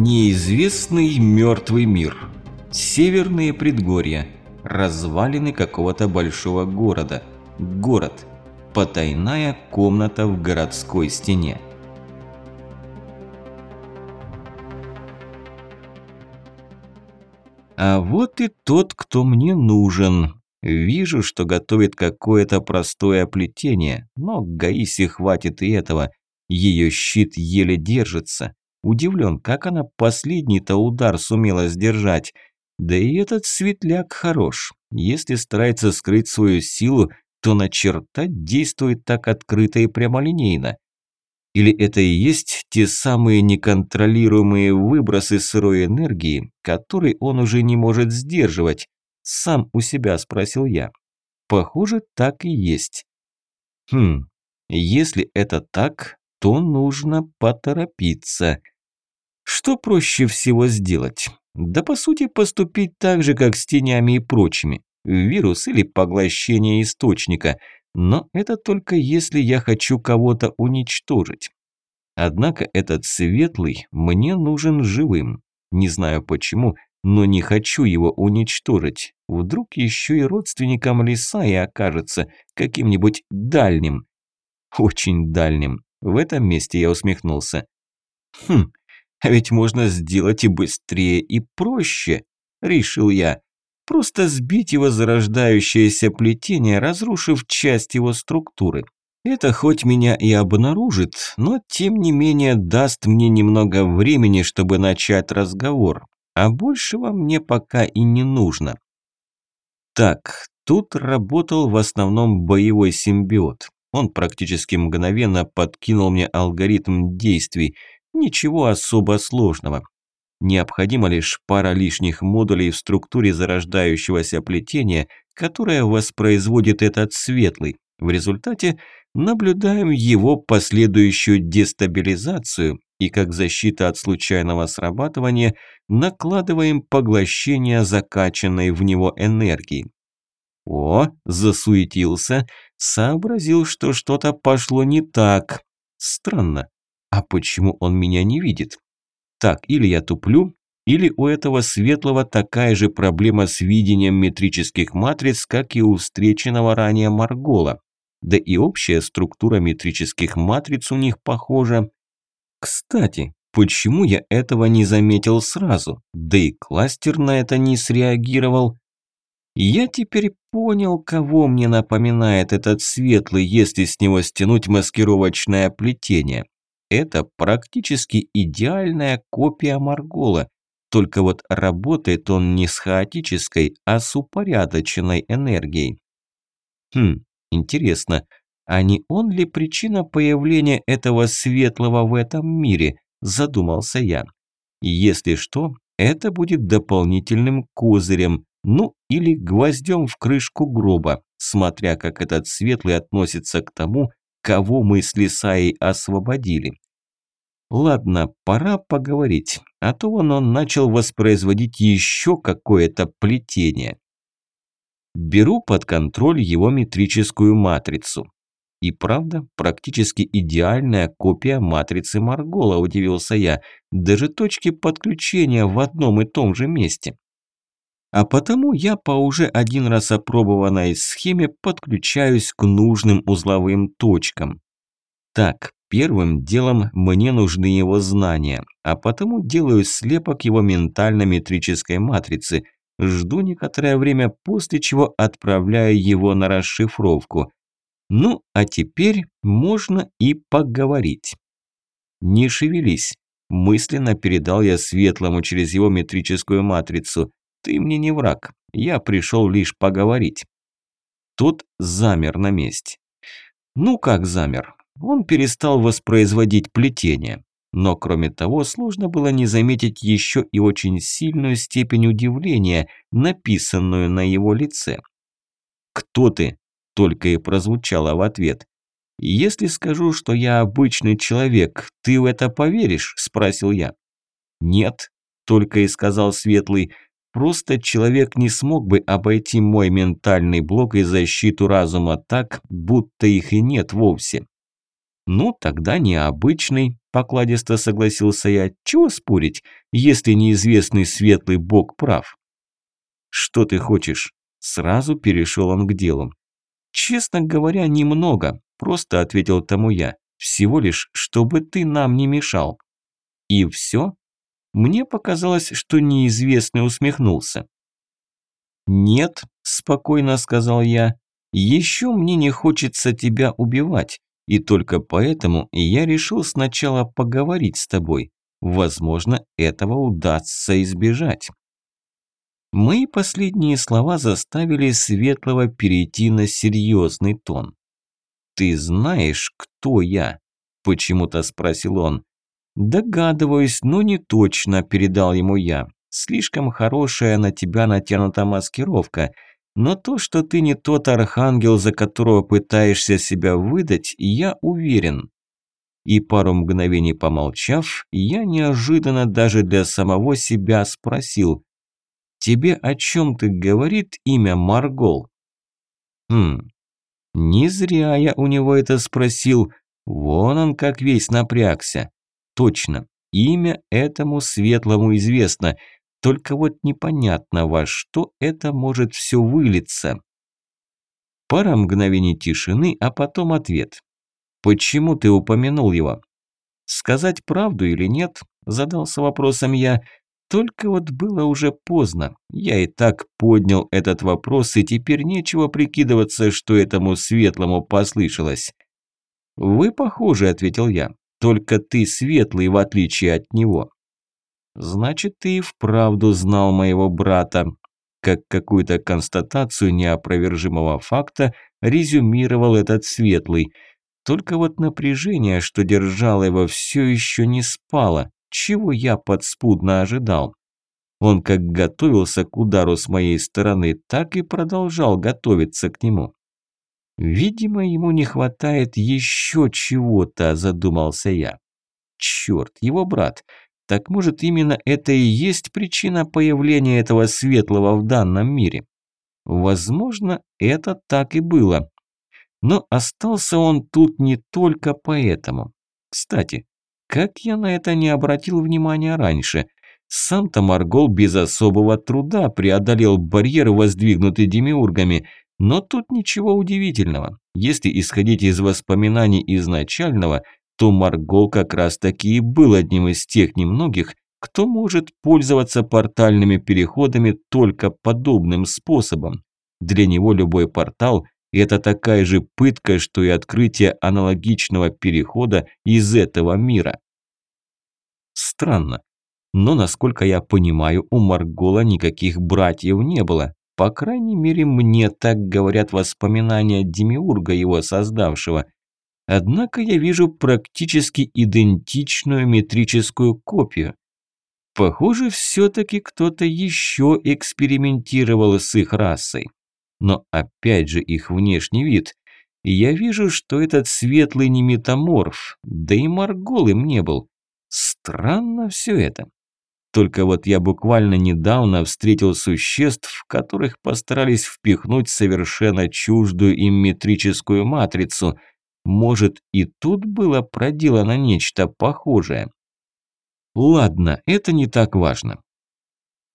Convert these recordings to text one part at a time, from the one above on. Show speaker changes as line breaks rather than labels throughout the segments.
Неизвестный мертвый мир. Северные предгорья. Развалины какого-то большого города. Город. Потайная комната в городской стене. А вот и тот, кто мне нужен. Вижу, что готовит какое-то простое плетение, но Гаисе хватит и этого. Ее щит еле держится. Удивлен, как она последний-то удар сумела сдержать. Да и этот светляк хорош. Если старается скрыть свою силу, то на черта действует так открыто и прямолинейно. Или это и есть те самые неконтролируемые выбросы сырой энергии, которые он уже не может сдерживать? Сам у себя спросил я. Похоже, так и есть. Хм, если это так, то нужно поторопиться. Что проще всего сделать? Да по сути поступить так же, как с тенями и прочими. Вирус или поглощение источника. Но это только если я хочу кого-то уничтожить. Однако этот светлый мне нужен живым. Не знаю почему, но не хочу его уничтожить. Вдруг еще и родственником лиса и окажется каким-нибудь дальним. Очень дальним. В этом месте я усмехнулся. Хм, а ведь можно сделать и быстрее, и проще, решил я. Просто сбить его зарождающееся плетение, разрушив часть его структуры. Это хоть меня и обнаружит, но тем не менее даст мне немного времени, чтобы начать разговор. А большего мне пока и не нужно. Так, тут работал в основном боевой симбиот. Он практически мгновенно подкинул мне алгоритм действий. Ничего особо сложного. Необходимо лишь пара лишних модулей в структуре зарождающегося плетения, которое воспроизводит этот светлый. В результате наблюдаем его последующую дестабилизацию и как защита от случайного срабатывания накладываем поглощение закачанной в него энергии. О, засуетился, сообразил, что что-то пошло не так. Странно, а почему он меня не видит? Так, или я туплю, или у этого светлого такая же проблема с видением метрических матриц, как и у встреченного ранее Маргола. Да и общая структура метрических матриц у них похожа. Кстати, почему я этого не заметил сразу? Да и кластер на это не среагировал. Я теперь понял, кого мне напоминает этот светлый, если с него стянуть маскировочное плетение. Это практически идеальная копия Маргола, только вот работает он не с хаотической, а с упорядоченной энергией. Хм, интересно, а не он ли причина появления этого светлого в этом мире, задумался я. Если что, это будет дополнительным козырем, ну или гвоздем в крышку гроба, смотря как этот светлый относится к тому, кого мы с Лисаей освободили. Ладно, пора поговорить, а то вон он начал воспроизводить еще какое-то плетение. Беру под контроль его метрическую матрицу. И правда, практически идеальная копия матрицы Маргола, удивился я. Даже точки подключения в одном и том же месте. А потому я по уже один раз опробованной схеме подключаюсь к нужным узловым точкам. Так, первым делом мне нужны его знания, а потому делаю слепок его ментально-метрической матрицы, жду некоторое время, после чего отправляю его на расшифровку. Ну, а теперь можно и поговорить. «Не шевелись», – мысленно передал я Светлому через его метрическую матрицу. Ты мне не враг, я пришел лишь поговорить. Тот замер на месте. Ну как замер? Он перестал воспроизводить плетение. Но кроме того, сложно было не заметить еще и очень сильную степень удивления, написанную на его лице. «Кто ты?» – только и прозвучало в ответ. «Если скажу, что я обычный человек, ты в это поверишь?» – спросил я. «Нет», – только и сказал Светлый, Просто человек не смог бы обойти мой ментальный блок и защиту разума так, будто их и нет вовсе. Ну, тогда необычный, покладисто согласился я. Чего спорить, если неизвестный светлый бог прав? Что ты хочешь? Сразу перешел он к делу. Честно говоря, немного, просто ответил тому я. Всего лишь, чтобы ты нам не мешал. И все? Мне показалось, что неизвестный усмехнулся. «Нет», – спокойно сказал я, – «еще мне не хочется тебя убивать, и только поэтому я решил сначала поговорить с тобой. Возможно, этого удастся избежать». Мои последние слова заставили Светлого перейти на серьезный тон. «Ты знаешь, кто я?» – почему-то спросил он. «Догадываюсь, но не точно», – передал ему я. «Слишком хорошая на тебя натянута маскировка. Но то, что ты не тот архангел, за которого пытаешься себя выдать, я уверен». И пару мгновений помолчав, я неожиданно даже для самого себя спросил. «Тебе о чем-то говорит имя Маргол?» «Хм, не зря я у него это спросил. Вон он как весь напрягся. Точно, имя этому светлому известно, только вот непонятно, во что это может все вылиться. Пара мгновений тишины, а потом ответ. «Почему ты упомянул его?» «Сказать правду или нет?» – задался вопросом я. Только вот было уже поздно. Я и так поднял этот вопрос, и теперь нечего прикидываться, что этому светлому послышалось. «Вы похожи», – ответил я. Только ты светлый, в отличие от него. Значит, ты и вправду знал моего брата. Как какую-то констатацию неопровержимого факта резюмировал этот светлый. Только вот напряжение, что держало его, все еще не спало, чего я подспудно ожидал. Он как готовился к удару с моей стороны, так и продолжал готовиться к нему. Видимо, ему не хватает еще чего-то, задумался я. Черт, его брат. Так может именно это и есть причина появления этого светлого в данном мире? Возможно, это так и было. Но остался он тут не только поэтому. Кстати, как я на это не обратил внимания раньше? Сам-то Маргол без особого труда преодолел барьер, воздвигнутый демиургами, но тут ничего удивительного. Если исходить из воспоминаний изначального, то Маргол как раз таки и был одним из тех немногих, кто может пользоваться портальными переходами только подобным способом. Для него любой портал – это такая же пытка, что и открытие аналогичного перехода из этого мира. Странно. Но, насколько я понимаю, у Маргола никаких братьев не было. По крайней мере, мне так говорят воспоминания Демиурга, его создавшего. Однако я вижу практически идентичную метрическую копию. Похоже, все-таки кто-то еще экспериментировал с их расой. Но опять же их внешний вид. Я вижу, что этот светлый не метаморф, да и Маргол им не был. Странно все это. Только вот я буквально недавно встретил существ, которых постарались впихнуть совершенно чуждую им метрическую матрицу. Может, и тут было проделано нечто похожее. Ладно, это не так важно.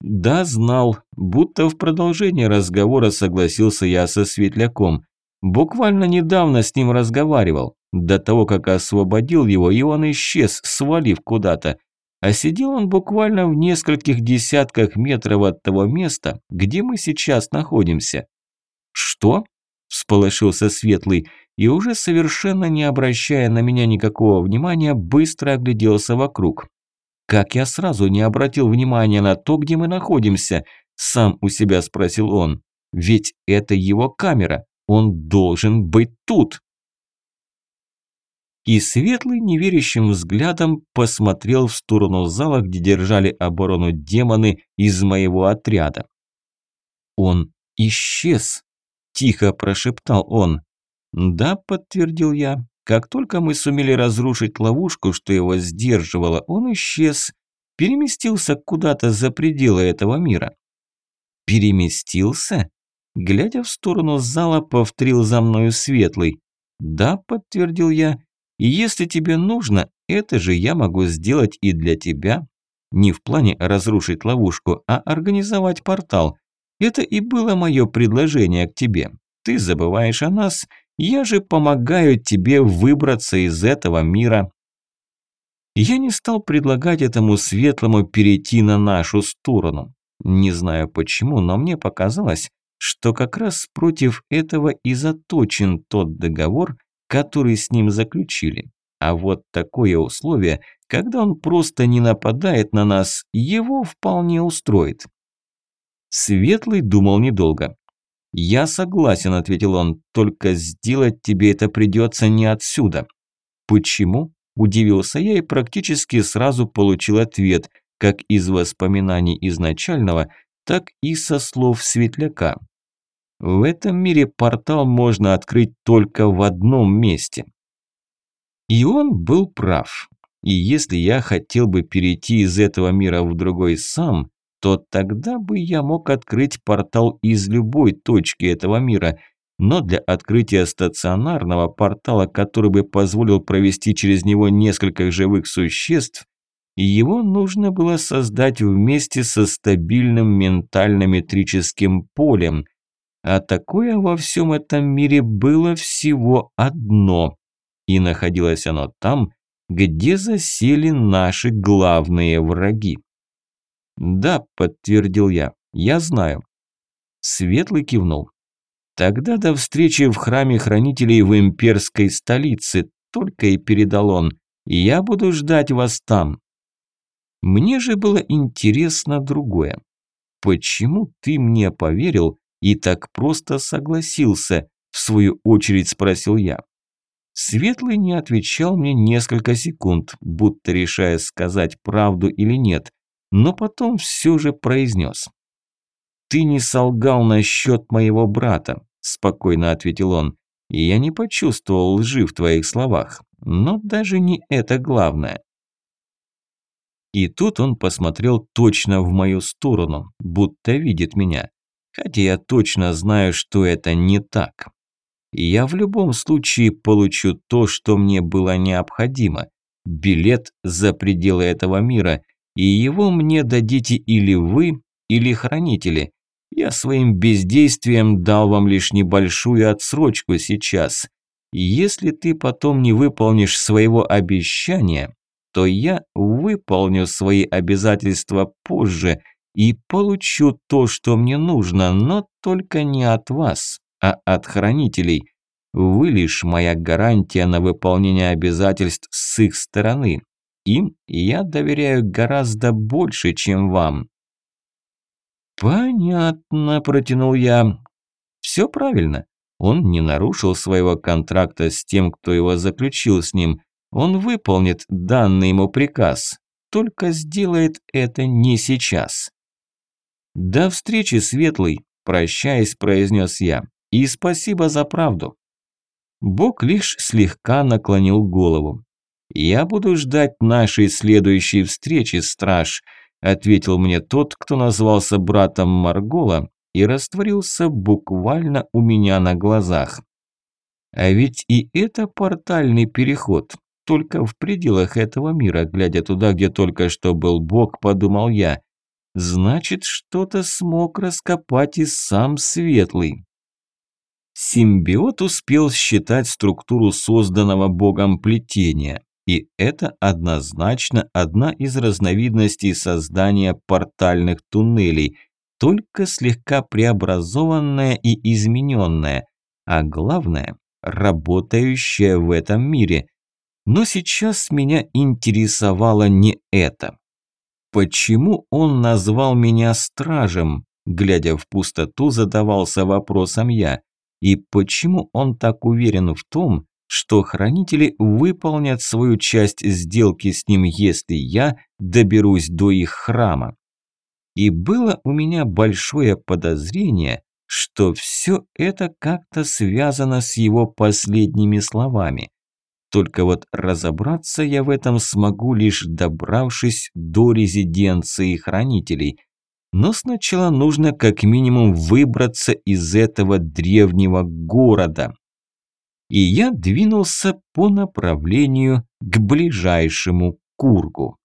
Да, знал, будто в продолжение разговора согласился я со Светляком. Буквально недавно с ним разговаривал. До того, как освободил его, и он исчез, свалив куда-то а сидел он буквально в нескольких десятках метров от того места, где мы сейчас находимся. «Что?» – всполошился Светлый, и уже совершенно не обращая на меня никакого внимания, быстро огляделся вокруг. «Как я сразу не обратил внимания на то, где мы находимся?» – сам у себя спросил он. «Ведь это его камера, он должен быть тут!» И Светлый неверящим взглядом посмотрел в сторону зала, где держали оборону демоны из моего отряда. «Он исчез», – тихо прошептал он. «Да», – подтвердил я, – «как только мы сумели разрушить ловушку, что его сдерживало, он исчез, переместился куда-то за пределы этого мира». «Переместился?» Глядя в сторону зала, повторил за мною Светлый. «Да», – подтвердил я, и если тебе нужно, это же я могу сделать и для тебя. Не в плане разрушить ловушку, а организовать портал. Это и было мое предложение к тебе. Ты забываешь о нас, я же помогаю тебе выбраться из этого мира. Я не стал предлагать этому светлому перейти на нашу сторону. Не знаю почему, но мне показалось, что как раз против этого и заточен тот договор, который с ним заключили. А вот такое условие, когда он просто не нападает на нас, его вполне устроит. Светлый думал недолго. «Я согласен», – ответил он, – «только сделать тебе это придется не отсюда». «Почему?» – удивился я и практически сразу получил ответ, как из воспоминаний изначального, так и со слов Светляка. В этом мире портал можно открыть только в одном месте. И он был прав. И если я хотел бы перейти из этого мира в другой сам, то тогда бы я мог открыть портал из любой точки этого мира, но для открытия стационарного портала, который бы позволил провести через него несколько живых существ, его нужно было создать вместе со стабильным ментально-метрическим полем, а такое во всем этом мире было всего одно, и находилось оно там, где засели наши главные враги. «Да», – подтвердил я, – «я знаю». Светлый кивнул. «Тогда до встречи в храме хранителей в имперской столице», – только и передал он. «Я буду ждать вас там». Мне же было интересно другое. Почему ты мне поверил и так просто согласился? В свою очередь спросил я. Светлый не отвечал мне несколько секунд, будто решая сказать правду или нет, но потом все же произнес. «Ты не солгал насчет моего брата», – спокойно ответил он, – «и я не почувствовал лжи в твоих словах, но даже не это главное». И тут он посмотрел точно в мою сторону, будто видит меня, хотя я точно знаю, что это не так я в любом случае получу то, что мне было необходимо. Билет за пределы этого мира, и его мне дадите или вы, или хранители. Я своим бездействием дал вам лишь небольшую отсрочку сейчас. Если ты потом не выполнишь своего обещания, то я выполню свои обязательства позже и получу то, что мне нужно, но только не от вас а от хранителей. Вы лишь моя гарантия на выполнение обязательств с их стороны. Им я доверяю гораздо больше, чем вам». «Понятно», – протянул я. «Все правильно. Он не нарушил своего контракта с тем, кто его заключил с ним. Он выполнит данный ему приказ, только сделает это не сейчас». «До встречи, Светлый», – прощаясь, произнес я. И спасибо за правду. Бог лишь слегка наклонил голову. «Я буду ждать нашей следующей встречи, страж», ответил мне тот, кто назвался братом Маргола и растворился буквально у меня на глазах. А ведь и это портальный переход, только в пределах этого мира, глядя туда, где только что был Бог, подумал я. Значит, что-то смог раскопать и сам Светлый. Симбиот успел считать структуру созданного богом плетения, и это однозначно одна из разновидностей создания портальных туннелей, только слегка преобразованная и измененная, а главное – работающая в этом мире. Но сейчас меня интересовало не это. Почему он назвал меня стражем? Глядя в пустоту, задавался вопросом я. И почему он так уверен в том, что хранители выполнят свою часть сделки с ним, если я доберусь до их храма? И было у меня большое подозрение, что все это как-то связано с его последними словами. Только вот разобраться я в этом смогу, лишь добравшись до резиденции хранителей – но сначала нужно как минимум выбраться из этого древнего города. и я двинулся по направлению к ближайшему кургу.